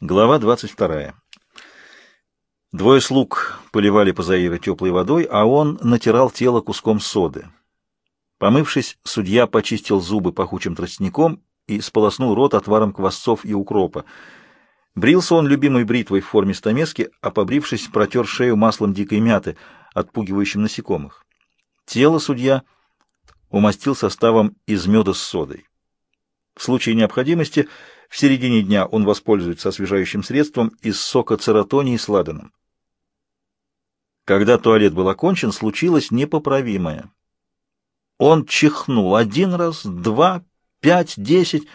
Глава 22. Двое слуг поливали Позаира теплой водой, а он натирал тело куском соды. Помывшись, судья почистил зубы пахучим тростником и сполоснул рот отваром квасцов и укропа. Брился он любимой бритвой в форме стамески, а побрившись, протер шею маслом дикой мяты, отпугивающим насекомых. Тело судья умастил составом из меда с содой. В случае необходимости в середине дня он воспользуется освежающим средством из сока цератонии с ладаном. Когда туалет был окончен, случилось непоправимое. Он чихнул один раз, два, пять, десять.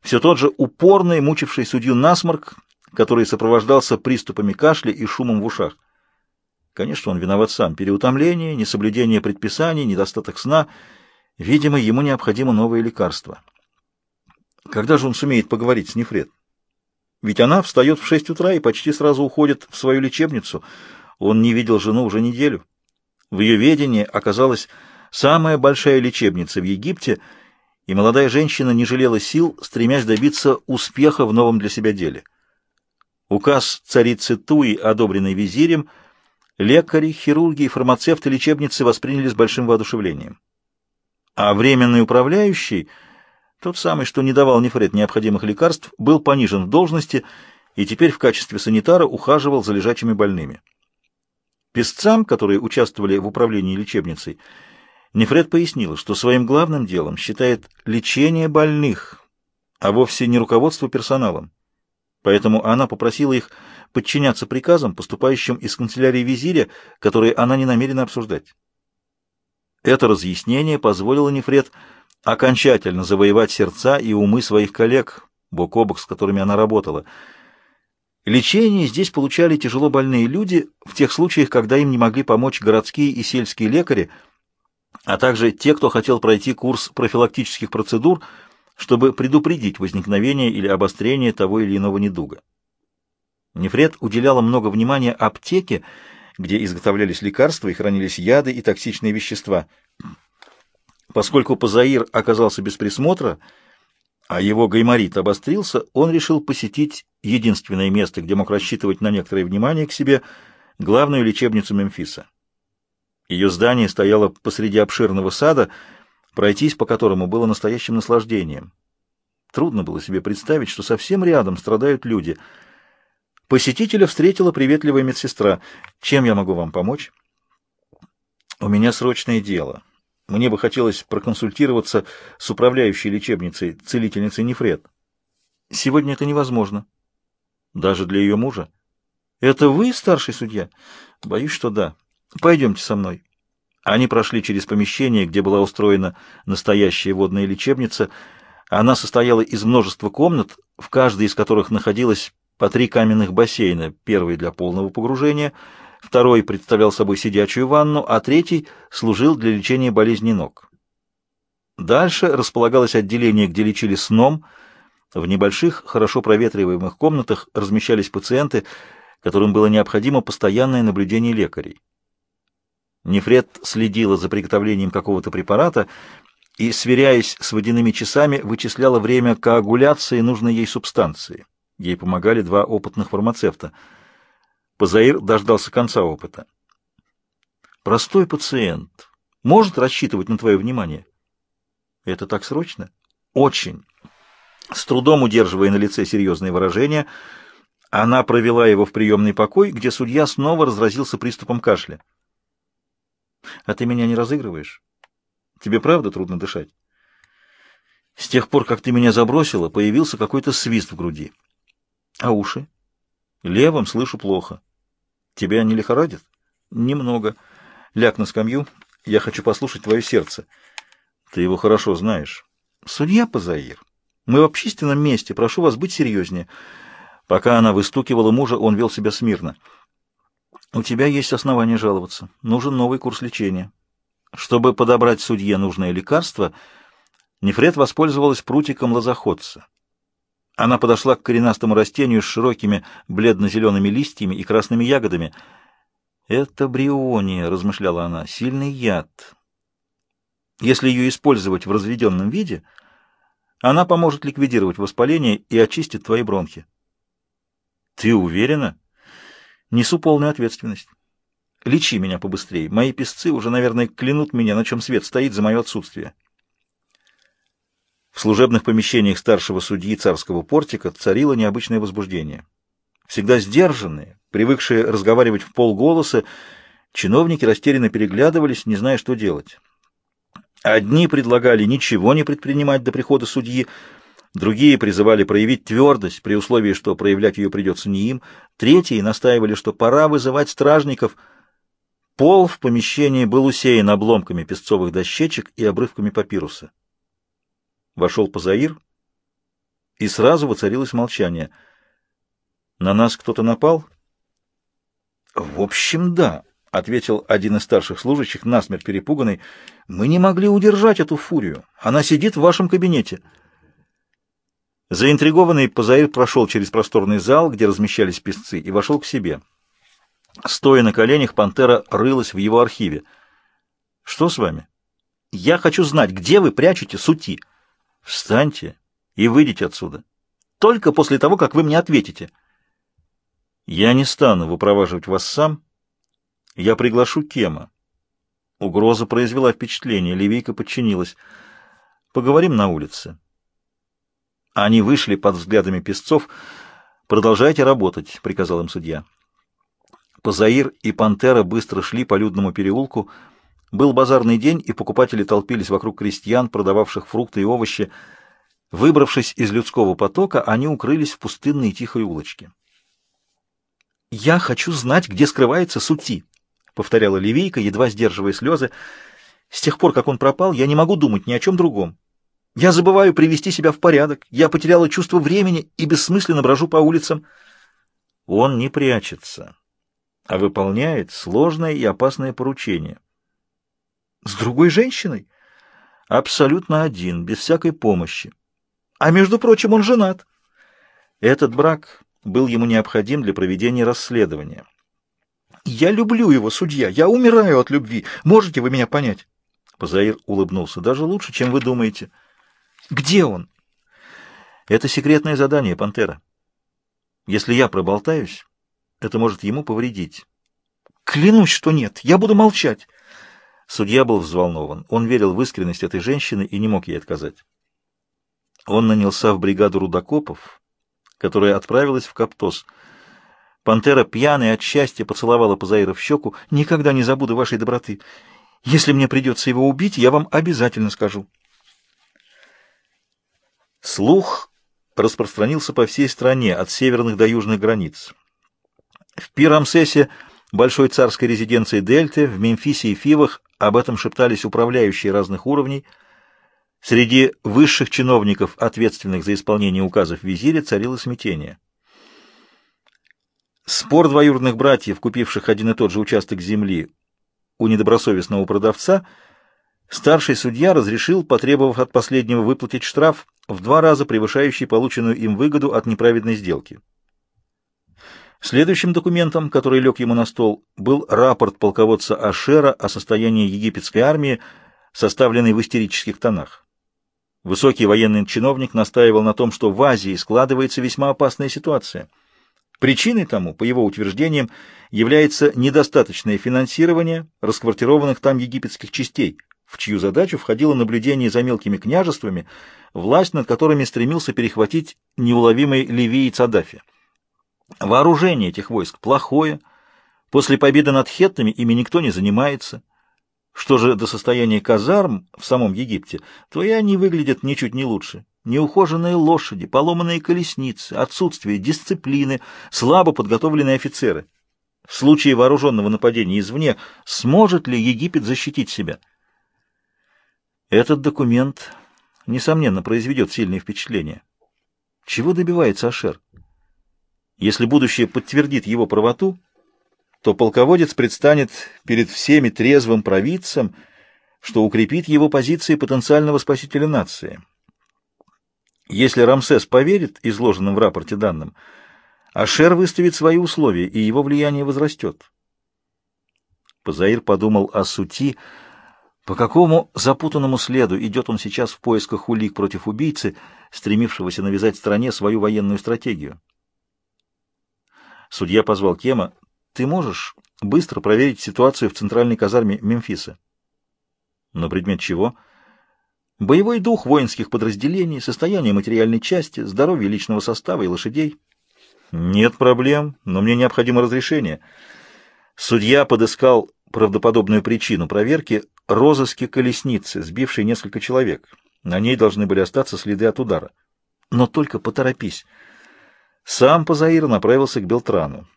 Все тот же упорный, мучивший судью насморк, который сопровождался приступами кашля и шумом в ушах. Конечно, он виноват сам. Переутомление, несоблюдение предписаний, недостаток сна. Видимо, ему необходимо новое лекарство. Когда же он сумеет поговорить с Нефред? Ведь она встает в шесть утра и почти сразу уходит в свою лечебницу. Он не видел жену уже неделю. В ее ведении оказалась самая большая лечебница в Египте, и молодая женщина не жалела сил, стремясь добиться успеха в новом для себя деле. Указ царицы Туи, одобренный визирем, лекари, хирурги и фармацевты лечебницы восприняли с большим воодушевлением. А временный управляющий — тот самый, что не давал Нефред необходимых лекарств, был понижен в должности и теперь в качестве санитара ухаживал за лежачими больными. Песцам, которые участвовали в управлении лечебницей, Нефред пояснила, что своим главным делом считает лечение больных, а вовсе не руководство персоналом. Поэтому она попросила их подчиняться приказам, поступающим из канцелярии визиря, которые она не намерена обсуждать. Это разъяснение позволило Нефред окончательно завоевать сердца и умы своих коллег, бок о бок с которыми она работала. Лечение здесь получали тяжело больные люди в тех случаях, когда им не могли помочь городские и сельские лекари, а также те, кто хотел пройти курс профилактических процедур, чтобы предупредить возникновение или обострение того или иного недуга. Нефред уделяла много внимания аптеке, где изготовлялись лекарства и хранились яды и токсичные вещества – Поскольку Пазаир оказался без присмотра, а его гайморит обострился, он решил посетить единственное место, где мог рассчитывать на некоторое внимание к себе, главную лечебницу Мемфиса. Ее здание стояло посреди обширного сада, пройтись по которому было настоящим наслаждением. Трудно было себе представить, что совсем рядом страдают люди. Посетителя встретила приветливая медсестра. «Чем я могу вам помочь?» «У меня срочное дело», мне бы хотелось проконсультироваться с управляющей лечебницей, целительницей Нефред. Сегодня это невозможно. Даже для ее мужа. Это вы, старший судья? Боюсь, что да. Пойдемте со мной. Они прошли через помещение, где была устроена настоящая водная лечебница. Она состояла из множества комнат, в каждой из которых находилось по три каменных бассейна, первый для полного погружения — второй представлял собой сидячую ванну, а третий служил для лечения болезней ног. Дальше располагалось отделение, где лечили сном. В небольших, хорошо проветриваемых комнатах размещались пациенты, которым было необходимо постоянное наблюдение лекарей. Нефред следила за приготовлением какого-то препарата и, сверяясь с водяными часами, вычисляла время коагуляции нужной ей субстанции. Ей помогали два опытных фармацевта — Позаир дождался конца опыта. Простой пациент может рассчитывать на твое внимание? Это так срочно? Очень. С трудом удерживая на лице серьезные выражения, она провела его в приемный покой, где судья снова разразился приступом кашля. А ты меня не разыгрываешь? Тебе правда трудно дышать? С тех пор, как ты меня забросила, появился какой-то свист в груди. А уши? Левым слышу плохо. Тебя не лихорадит? Немного. Ляг на скамью. Я хочу послушать твое сердце. Ты его хорошо знаешь. Судья Пазаир, мы в общественном месте. Прошу вас быть серьезнее. Пока она выстукивала мужа, он вел себя смирно. У тебя есть основания жаловаться. Нужен новый курс лечения. Чтобы подобрать судье нужное лекарство, Нефред воспользовалась прутиком лозоходца. Она подошла к коренастому растению с широкими бледно-зелеными листьями и красными ягодами. «Это бриония», — размышляла она, — «сильный яд. Если ее использовать в разведенном виде, она поможет ликвидировать воспаление и очистит твои бронхи». Ты уверена? Несу полную ответственность. Лечи меня побыстрее. Мои песцы уже, наверное, клянут меня, на чем свет стоит за мое отсутствие. В служебных помещениях старшего судьи царского портика царило необычное возбуждение. Всегда сдержанные, привыкшие разговаривать в полголоса, чиновники растерянно переглядывались, не зная, что делать. Одни предлагали ничего не предпринимать до прихода судьи, другие призывали проявить твердость при условии, что проявлять ее придется не им, третьи настаивали, что пора вызывать стражников. Пол в помещении был усеян обломками песцовых дощечек и обрывками папируса. Вошел Пазаир, и сразу воцарилось молчание. «На нас кто-то напал?» «В общем, да», — ответил один из старших служащих, насмерть перепуганный. «Мы не могли удержать эту фурию. Она сидит в вашем кабинете». Заинтригованный Пазаир прошел через просторный зал, где размещались песцы, и вошел к себе. Стоя на коленях, пантера рылась в его архиве. «Что с вами?» «Я хочу знать, где вы прячете сути?» «Встаньте и выйдите отсюда. Только после того, как вы мне ответите». «Я не стану выпроваживать вас сам. Я приглашу Кема». Угроза произвела впечатление. Ливийка подчинилась. «Поговорим на улице». Они вышли под взглядами песцов. «Продолжайте работать», — приказал им судья. Позаир и Пантера быстро шли по людному переулку. Был базарный день, и покупатели толпились вокруг крестьян, продававших фрукты и овощи. Выбравшись из людского потока, они укрылись в пустынной тихой улочке. «Я хочу знать, где скрывается Сути», — повторяла Ливийка, едва сдерживая слезы. «С тех пор, как он пропал, я не могу думать ни о чем другом. Я забываю привести себя в порядок. Я потеряла чувство времени и бессмысленно брожу по улицам. Он не прячется, а выполняет сложное и опасное поручение. С другой женщиной? Абсолютно один, без всякой помощи. А между прочим, он женат. Этот брак был ему необходим для проведения расследования. Я люблю его, судья. Я умираю от любви. Можете вы меня понять? Позаир улыбнулся. Даже лучше, чем вы думаете. — где он? Это секретное задание, Пантера. Если я проболтаюсь, это может ему повредить. Клянусь, что нет. Я буду молчать. Судья был взволнован. Он верил в искренность этой женщины и не мог ей отказать. Он нанялся в бригаду рудокопов, которая отправилась в Каптос. Пантера, пьяная от счастья, поцеловала Пазаира в щеку. «Никогда не забуду вашей доброты. Если мне придется его убить, я вам обязательно скажу». Слух распространился по всей стране, от северных до южных границ. В Пирамсесе, большой царской резиденции Дельты, в Мемфисе и Фивах об этом шептались управляющие разных уровней. Среди высших чиновников, ответственных за исполнение указов визиря, царило смятение. Спор двоюродных братьев, купивших один и тот же участок земли у недобросовестного продавца, старший судья разрешил, потребовав от последнего выплатить штраф, в два раза превышающий полученную им выгоду от неправедной сделки. Следующим документом, который лег ему на стол, был рапорт полководца Ашера о состоянии египетской армии, составленный в истерических тонах. Высокий военный чиновник настаивал на том, что в Азии складывается весьма опасная ситуация. Причиной тому, по его утверждениям, является недостаточное финансирование расквартированных там египетских частей, в чью задачу входило наблюдение за мелкими княжествами, власть над которыми стремился перехватить неуловимый Ливий Цадафи. Вооружение этих войск плохое, после победы над хеттами ими никто не занимается. Что же до состояния казарм в самом Египте, то и они выглядят ничуть не лучше. Неухоженные лошади, поломанные колесницы, отсутствие дисциплины, слабо подготовленные офицеры. В случае вооруженного нападения извне сможет ли Египет защитить себя? Этот документ несомненно, произведет сильное впечатление. Чего добивается Ашер? Если будущее подтвердит его правоту, то полководец предстанет перед всеми трезвым провидцем, что укрепит его позиции потенциального спасителя нации. Если Рамсес поверит изложенным в рапорте данным, Ашер выставит свои условия, и его влияние возрастет. Позаир подумал о сути, по какому запутанному следу идет он сейчас в поисках улик против убийцы, стремившегося навязать стране свою военную стратегию? Судья позвал Кема. «Ты можешь быстро проверить ситуацию в центральной казарме Мемфиса?» «На предмет чего?» «Боевой дух воинских подразделений, состояние материальной части, здоровье личного состава и лошадей». «Нет проблем, но мне необходимо разрешение». Судья подыскал правдоподобную причину проверки розыски колесницы, сбившей несколько человек. На ней должны были остаться следы от удара. Но только поторопись. Сам Пазаир направился к Белтрану.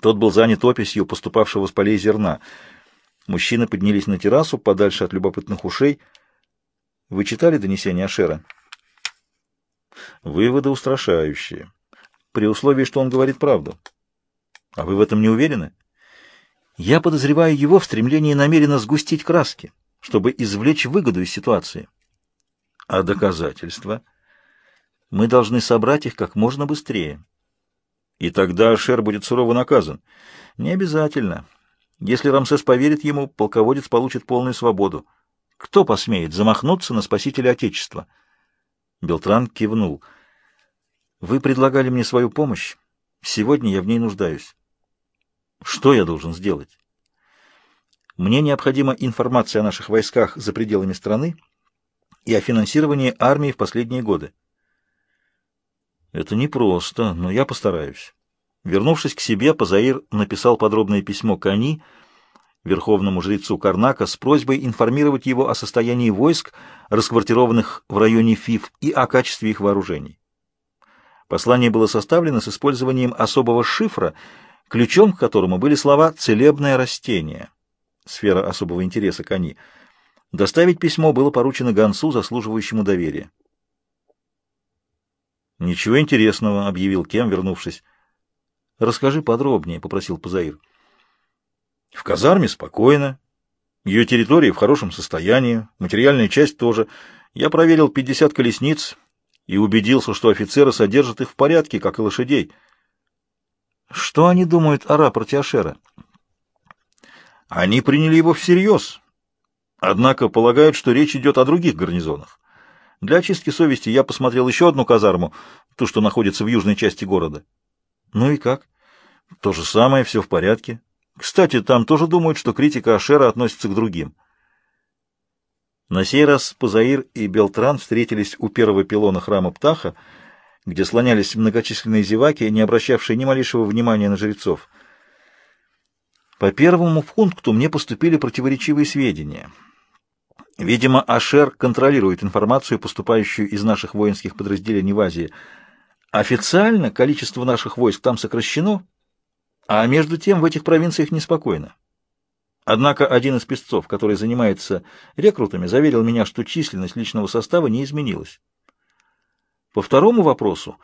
Тот был занят описью поступавшего с полей зерна. Мужчины поднялись на террасу, подальше от любопытных ушей. Вы читали донесение Ашера? Выводы устрашающие. При условии, что он говорит правду. А вы в этом не уверены? Я подозреваю его в стремлении намеренно сгустить краски, чтобы извлечь выгоду из ситуации. А доказательства? Мы должны собрать их как можно быстрее. И тогда Шер будет сурово наказан. Не обязательно. Если Рамсес поверит ему, полководец получит полную свободу. Кто посмеет замахнуться на спасителя Отечества? Белтран кивнул. Вы предлагали мне свою помощь. Сегодня я в ней нуждаюсь. Что я должен сделать? Мне необходима информация о наших войсках за пределами страны и о финансировании армии в последние годы. Это непросто, но я постараюсь. Вернувшись к себе, Пазаир написал подробное письмо Кани, верховному жрецу Карнака, с просьбой информировать его о состоянии войск, расквартированных в районе Фиф, и о качестве их вооружений. Послание было составлено с использованием особого шифра, ключом к которому были слова «целебное растение» — сфера особого интереса Кани. Доставить письмо было поручено гонцу, заслуживающему доверия. «Ничего интересного», — объявил Кем, вернувшись. «Расскажи подробнее», — попросил Пазаир. «В казарме спокойно. Ее территория в хорошем состоянии, материальная часть тоже. Я проверил 50 колесниц и убедился, что офицеры содержат их в порядке, как и лошадей». «Что они думают о рапорте Ашера?» «Они приняли его всерьез, однако полагают, что речь идет о других гарнизонах. Для очистки совести я посмотрел еще одну казарму, ту, что находится в южной части города. Ну и как? То же самое, все в порядке. Кстати, там тоже думают, что критика Ашера относится к другим. На сей раз Пазаир и Белтран встретились у первого пилона храма Птаха, где слонялись многочисленные зеваки, не обращавшие ни малейшего внимания на жрецов. По первому пункту мне поступили противоречивые сведения — Видимо, Ашер контролирует информацию, поступающую из наших воинских подразделений в Азии. Официально количество наших войск там сокращено, а между тем в этих провинциях неспокойно. Однако один из песцов, который занимается рекрутами, заверил меня, что численность личного состава не изменилась. По второму вопросу,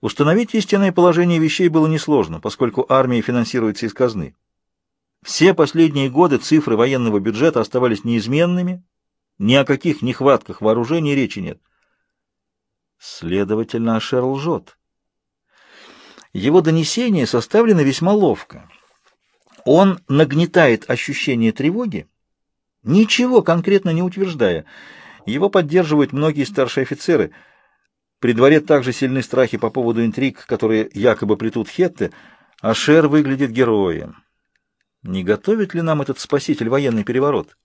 установить истинное положение вещей было несложно, поскольку армия финансируется из казны. Все последние годы цифры военного бюджета оставались неизменными, ни о каких нехватках вооружений речи нет. Следовательно, Ашер лжет. Его донесения составлены весьма ловко. Он нагнетает ощущение тревоги, ничего конкретно не утверждая. Его поддерживают многие старшие офицеры. При дворе также сильны страхи по поводу интриг, которые якобы плетут хетты. Ашер выглядит героем. Не готовит ли нам этот спаситель военный переворот?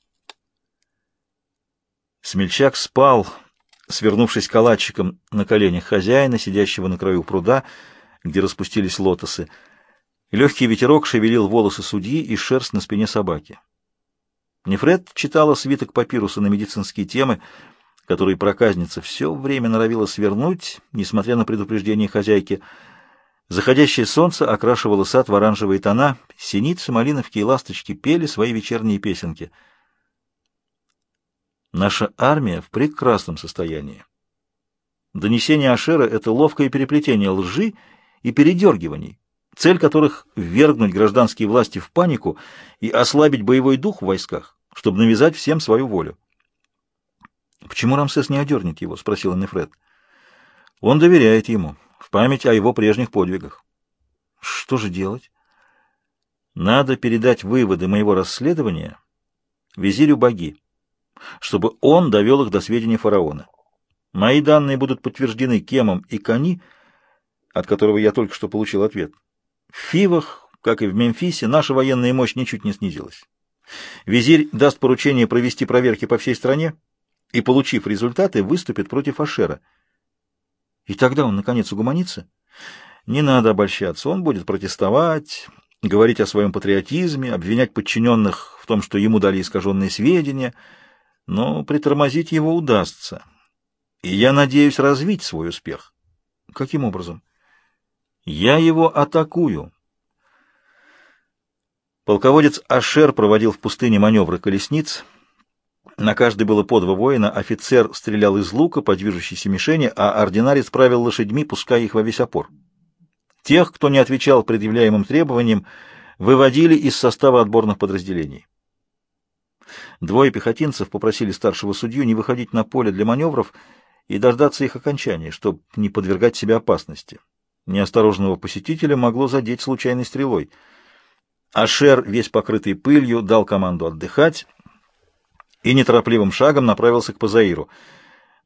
Смельчак спал, свернувшись калачиком на коленях хозяина, сидящего на краю пруда, где распустились лотосы. Легкий ветерок шевелил волосы судьи и шерсть на спине собаки. Нефред читала свиток папируса на медицинские темы, которые проказница все время норовила свернуть, несмотря на предупреждение хозяйки — Заходящее солнце окрашивало сад в оранжевые тона, синицы, малиновки и ласточки пели свои вечерние песенки. Наша армия в прекрасном состоянии. Донесение Ашера — это ловкое переплетение лжи и передергиваний, цель которых — ввергнуть гражданские власти в панику и ослабить боевой дух в войсках, чтобы навязать всем свою волю. «Почему Рамсес не одернет его?» — спросил Нефред. «Он доверяет ему» память о его прежних подвигах. Что же делать? Надо передать выводы моего расследования визирю Баги, чтобы он довел их до сведения фараона. Мои данные будут подтверждены Кемом и Кани, от которого я только что получил ответ. В Фивах, как и в Мемфисе, наша военная мощь ничуть не снизилась. Визирь даст поручение провести проверки по всей стране и, получив результаты, выступит против Ашера. И тогда он, наконец, угомонится? Не надо обольщаться, он будет протестовать, говорить о своем патриотизме, обвинять подчиненных в том, что ему дали искаженные сведения, но притормозить его удастся. И я надеюсь развить свой успех. Каким образом? Я его атакую. Полководец Ашер проводил в пустыне маневры колесниц. На каждой было по два воина, офицер стрелял из лука по движущейся мишени, а ординарец правил лошадьми, пуская их во весь опор. Тех, кто не отвечал предъявляемым требованиям, выводили из состава отборных подразделений. Двое пехотинцев попросили старшего судью не выходить на поле для маневров и дождаться их окончания, чтобы не подвергать себя опасности. Неосторожного посетителя могло задеть случайной стрелой. Ашер, весь покрытый пылью, дал команду отдыхать и неторопливым шагом направился к Пазаиру.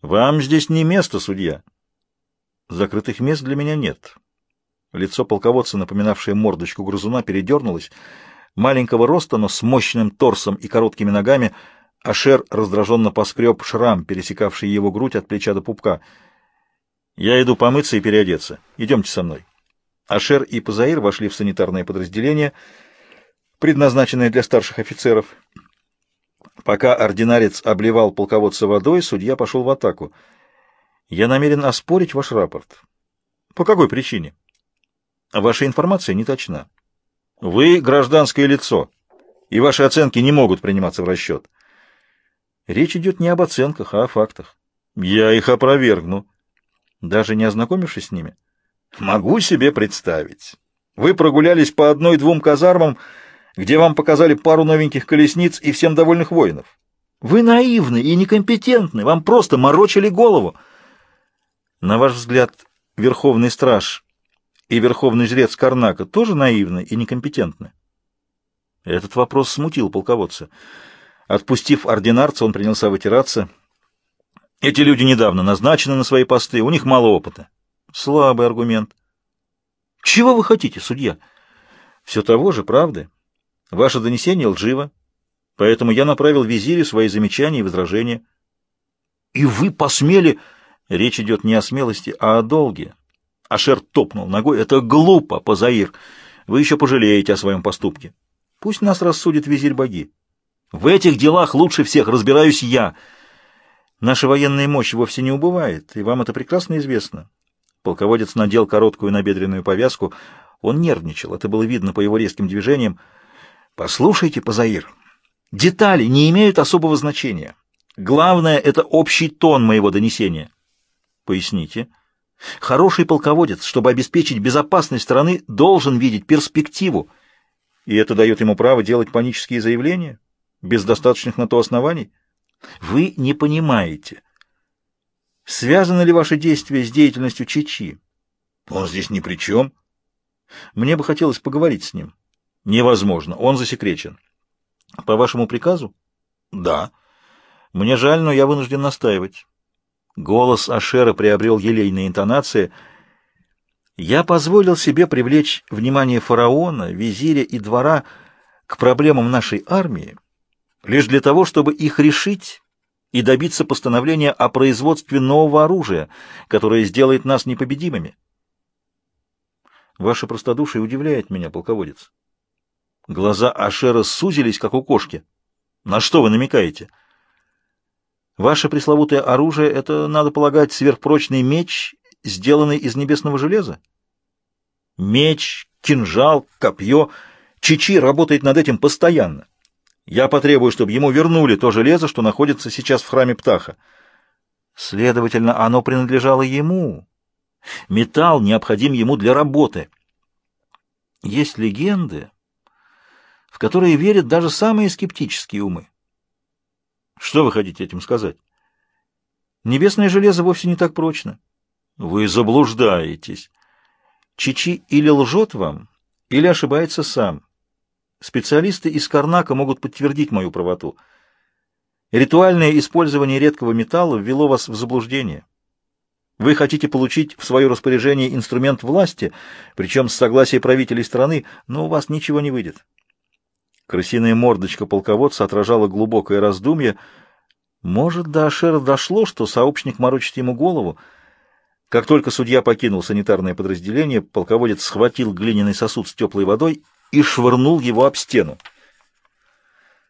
«Вам здесь не место, судья». «Закрытых мест для меня нет». Лицо полководца, напоминавшее мордочку грызуна, передернулось. Маленького роста, но с мощным торсом и короткими ногами, Ашер раздраженно поскреб шрам, пересекавший его грудь от плеча до пупка. «Я иду помыться и переодеться. Идемте со мной». Ашер и Пазаир вошли в санитарное подразделение, предназначенное для старших офицеров. Пока ординарец обливал полководца водой, судья пошел в атаку. «Я намерен оспорить ваш рапорт». «По какой причине?» «Ваша информация не точна. Вы гражданское лицо, и ваши оценки не могут приниматься в расчет». «Речь идет не об оценках, а о фактах». «Я их опровергну». «Даже не ознакомившись с ними?» «Могу себе представить. Вы прогулялись по одной-двум казармам, где вам показали пару новеньких колесниц и всем довольных воинов. Вы наивны и некомпетентны, вам просто морочили голову. На ваш взгляд, верховный страж и верховный жрец Карнака тоже наивны и некомпетентны? Этот вопрос смутил полководца. Отпустив ординарца, он принялся вытираться. Эти люди недавно назначены на свои посты, у них мало опыта. Слабый аргумент. Чего вы хотите, судья? Все того же, правды. Ваше донесение лживо, поэтому я направил визирю свои замечания и возражения. И вы посмели... Речь идет не о смелости, а о долге. Ашер топнул ногой. Это глупо, Пазаир. Вы еще пожалеете о своем поступке. Пусть нас рассудит визирь боги. В этих делах лучше всех разбираюсь я. Наша военная мощь вовсе не убывает, и вам это прекрасно известно. Полководец надел короткую набедренную повязку. Он нервничал, это было видно по его резким движениям. Послушайте, Пазаир, детали не имеют особого значения. Главное — это общий тон моего донесения. Поясните. Хороший полководец, чтобы обеспечить безопасность страны, должен видеть перспективу. И это дает ему право делать панические заявления, без достаточных на то оснований. Вы не понимаете. Связаны ли ваши действия с деятельностью Чичи? Он здесь ни при чем. Мне бы хотелось поговорить с ним. Невозможно. Он засекречен. По вашему приказу? Да. Мне жаль, но я вынужден настаивать. Голос Ашера приобрел елейные интонации. Я позволил себе привлечь внимание фараона, визиря и двора к проблемам нашей армии лишь для того, чтобы их решить и добиться постановления о производстве нового оружия, которое сделает нас непобедимыми. Ваше простодушие удивляет меня, полководец. Глаза Ашера сузились, как у кошки. На что вы намекаете? Ваше пресловутое оружие — это, надо полагать, сверхпрочный меч, сделанный из небесного железа? Меч, кинжал, копье. Чичи работает над этим постоянно. Я потребую, чтобы ему вернули то железо, что находится сейчас в храме Птаха. Следовательно, оно принадлежало ему. Металл необходим ему для работы. Есть легенды, в которые верят даже самые скептические умы. Что вы хотите этим сказать? Небесное железо вовсе не так прочно. Вы заблуждаетесь. Чичи или лжет вам, или ошибается сам. Специалисты из Карнака могут подтвердить мою правоту. Ритуальное использование редкого металла ввело вас в заблуждение. Вы хотите получить в свое распоряжение инструмент власти, причем с согласия правителей страны, но у вас ничего не выйдет. Крысиная мордочка полководца отражала глубокое раздумье. Может, до Ашера дошло, что сообщник морочит ему голову. Как только судья покинул санитарное подразделение, полководец схватил глиняный сосуд с теплой водой и швырнул его об стену.